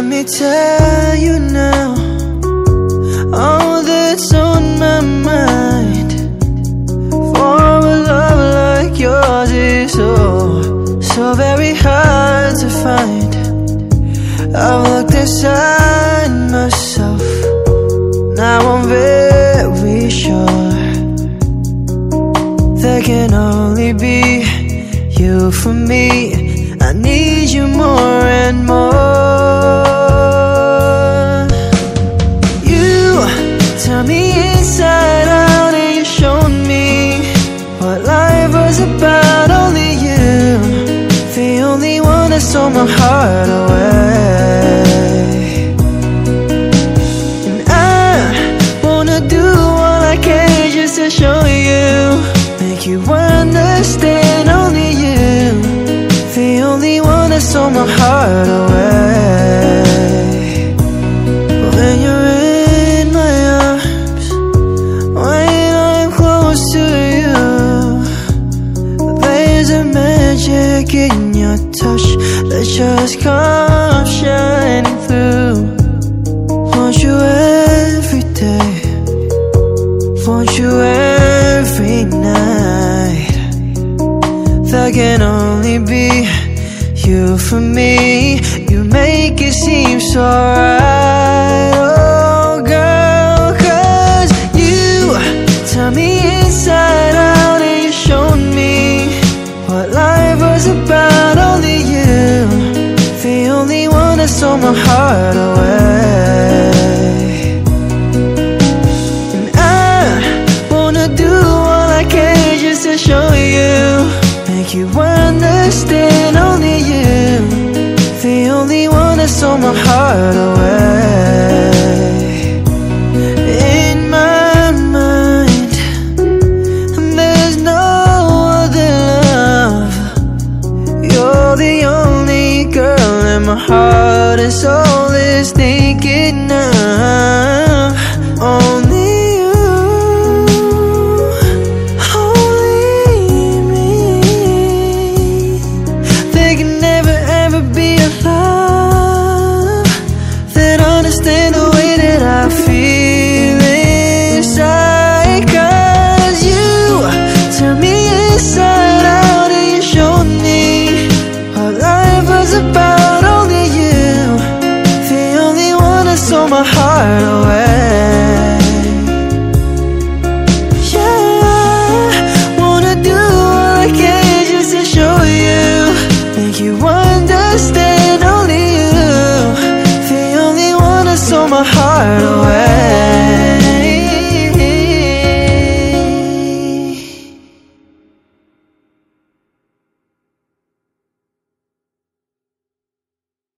tell you now all that's on my mind. For a love like yours is so, so very hard to find. I've looked inside myself, now I'm very sure there can only be you for me. I need you more and more. Stole my heart away. And I wanna do all I can just to show you, make you understand. Only you, the only one that stole my heart away. That just comes shining through. Want you every day, want you every night. There can only be you for me. You make it seem so right, oh girl, cause you turn me inside that stole my heart away. And I wanna do all I can just to show you, make you understand. Only you, the only one that stole my heart away. Soul is thinking of. my heart away.